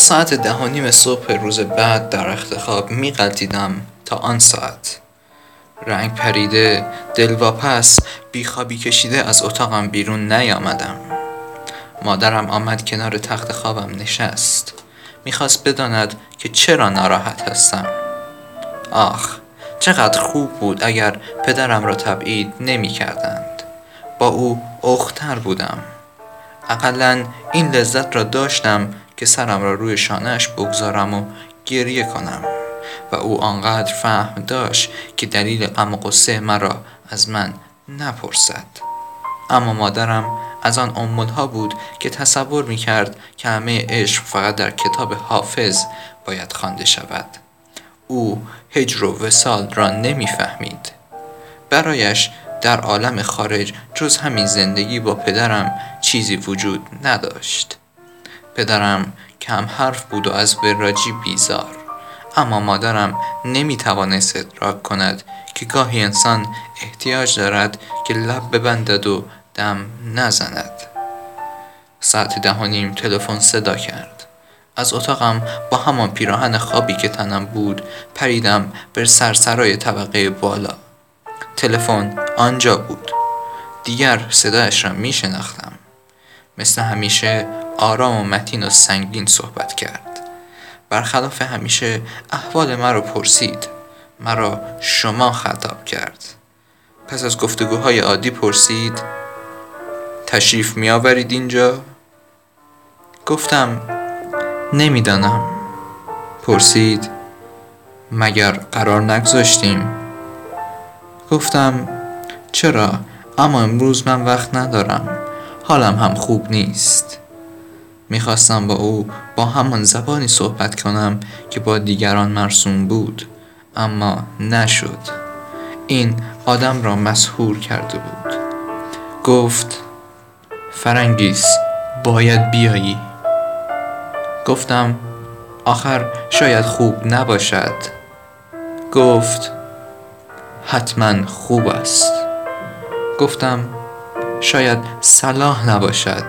ساعت ده و نیم صبح روز بعد در اختخاب می تا آن ساعت. رنگ پریده دلواپس بیخوابی کشیده از اتاقم بیرون نیامدم. مادرم آمد کنار تخت خوابم نشست. می‌خواست بداند که چرا ناراحت هستم. آخ چقدر خوب بود اگر پدرم را تبعید نمی کردند. با او اختر بودم. اقلا این لذت را داشتم که سرم را روی شانهش بگذارم و گریه کنم. و او آنقدر فهم داشت که دلیل غم و قصه مرا از من نپرسد. اما مادرم از آن امولها بود که تصور می کرد که همه عشق فقط در کتاب حافظ باید خوانده شود. او هجر و وسال را نمی‌فهمید. برایش در عالم خارج جز همین زندگی با پدرم چیزی وجود نداشت. پدرم کم حرف بود و از وراجی بیزار. اما مادرم نمی توانست ادراک کند که گاهی انسان احتیاج دارد که لب ببندد و دم نزند. ساعت ده نیم تلفن صدا کرد. از اتاقم با همان پیراهن خوابی که تنم بود پریدم به سرسرای طبقه بالا. تلفن آنجا بود. دیگر صدایش را می شناختم مثل همیشه آرام و متین و سنگین صحبت کرد. برخلاف همیشه احوال مرا پرسید. مرا شما خطاب کرد. پس از گفتگوهای عادی پرسید تشریف می آورید اینجا؟ گفتم نمی‌دانم. پرسید مگر قرار نگذاشتیم؟ گفتم چرا؟ اما امروز من وقت ندارم. حالم هم خوب نیست. می‌خواستم با او با همان زبانی صحبت کنم که با دیگران مرسوم بود اما نشد. این آدم را مسهور کرده بود. گفت فرنگیس باید بیایی. گفتم آخر شاید خوب نباشد. گفت حتما خوب است. گفتم شاید صلاح نباشد.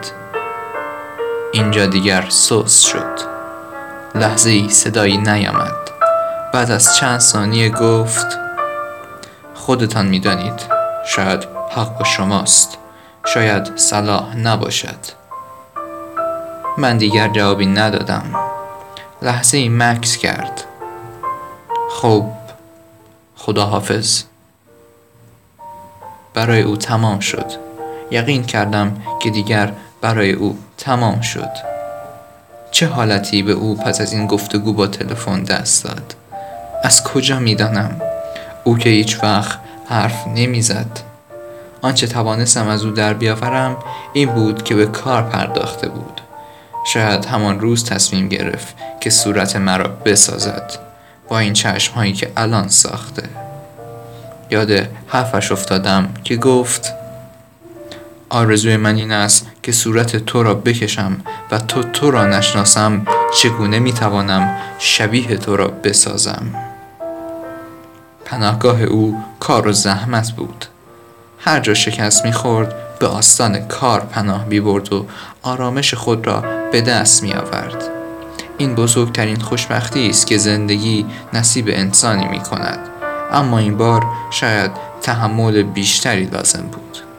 اینجا دیگر سوس شد. لحظه ای صدایی نیامد. بعد از چند ثانیه گفت خودتان می‌دانید شاید حق با شماست. شاید صلاح نباشد. من دیگر جوابی ندادم. لحظه ای مکس کرد. خب خداحافظ. برای او تمام شد. یقین کردم که دیگر برای او تمام شد. چه حالتی به او پس از این گفتگو با تلفن دست داد؟ از کجا می‌دانم؟ او که هیچ وقت حرف نمی‌زد. آنچه توانستم از او در بیاورم این بود که به کار پرداخته بود. شاید همان روز تصمیم گرفت که صورت مرا بسازد با این چشم هایی که الان ساخته. یاد حرفش افتادم که گفت آرزوی من این است که صورت تو را بکشم و تو تو را نشناسم چگونه می‌توانم شبیه تو را بسازم. پناهگاه او کار و زحمت بود. هر جا شکست می‌خورد به آستان کار پناه برد و آرامش خود را به دست می آورد. این بزرگترین خوشبختی است که زندگی نصیب انسانی می کند اما این بار شاید تحمل بیشتری لازم بود.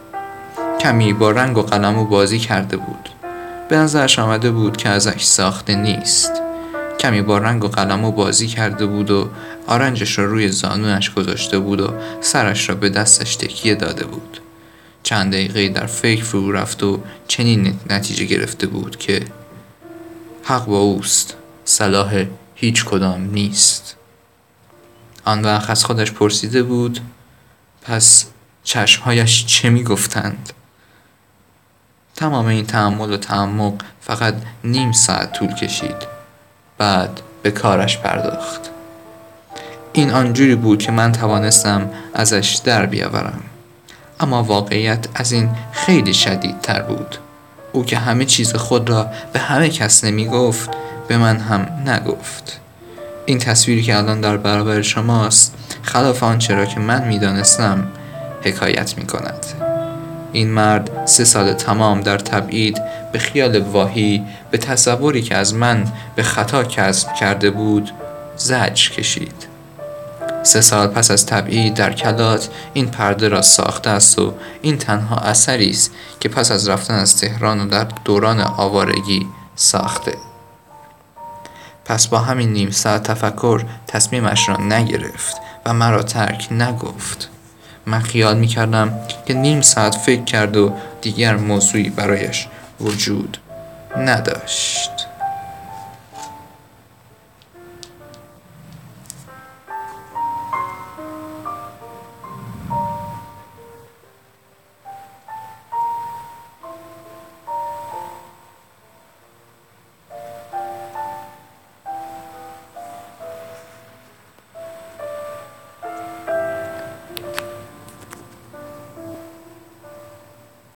کمی با رنگ و قلم و بازی کرده بود. به نظرش آمده بود که ازش ساخته نیست. کمی با رنگ و قلم و بازی کرده بود و آرنجش را روی زانویش گذاشته بود و سرش را به دستش تکیه داده بود. چند دقیقه در فکر فرو رفت و چنین نتیجه گرفته بود که حق با اوست. صلاح هیچ کدام نیست. آن وقت از خودش پرسیده بود پس چشمهایش چه می گفتند؟ تمام این تحمل و تعمق فقط نیم ساعت طول کشید. بعد به کارش پرداخت. این آنجوری بود که من توانستم ازش در بیاورم. اما واقعیت از این خیلی شدیدتر بود. او که همه چیز خود را به همه کس نمی گفت به من هم نگفت. این تصویری که الان در برابر شماست خلاف آنچه را که من می‌دانستم حکایت می کند این مرد سه سال تمام در تبعید به خیال واهی به تصوری که از من به خطا کسب کرده بود زجر کشید. سه سال پس از تبعید در کلات این پرده را ساخته است و این تنها اثری است که پس از رفتن از تهران و در دوران آوارگی ساخته. پس با همین نیم ساعت تفکر تصمیمش را نگرفت و مرا ترک نگفت. من خیال می کردم که نیم ساعت فکر کرد و دیگر موضوعی برایش وجود نداشت.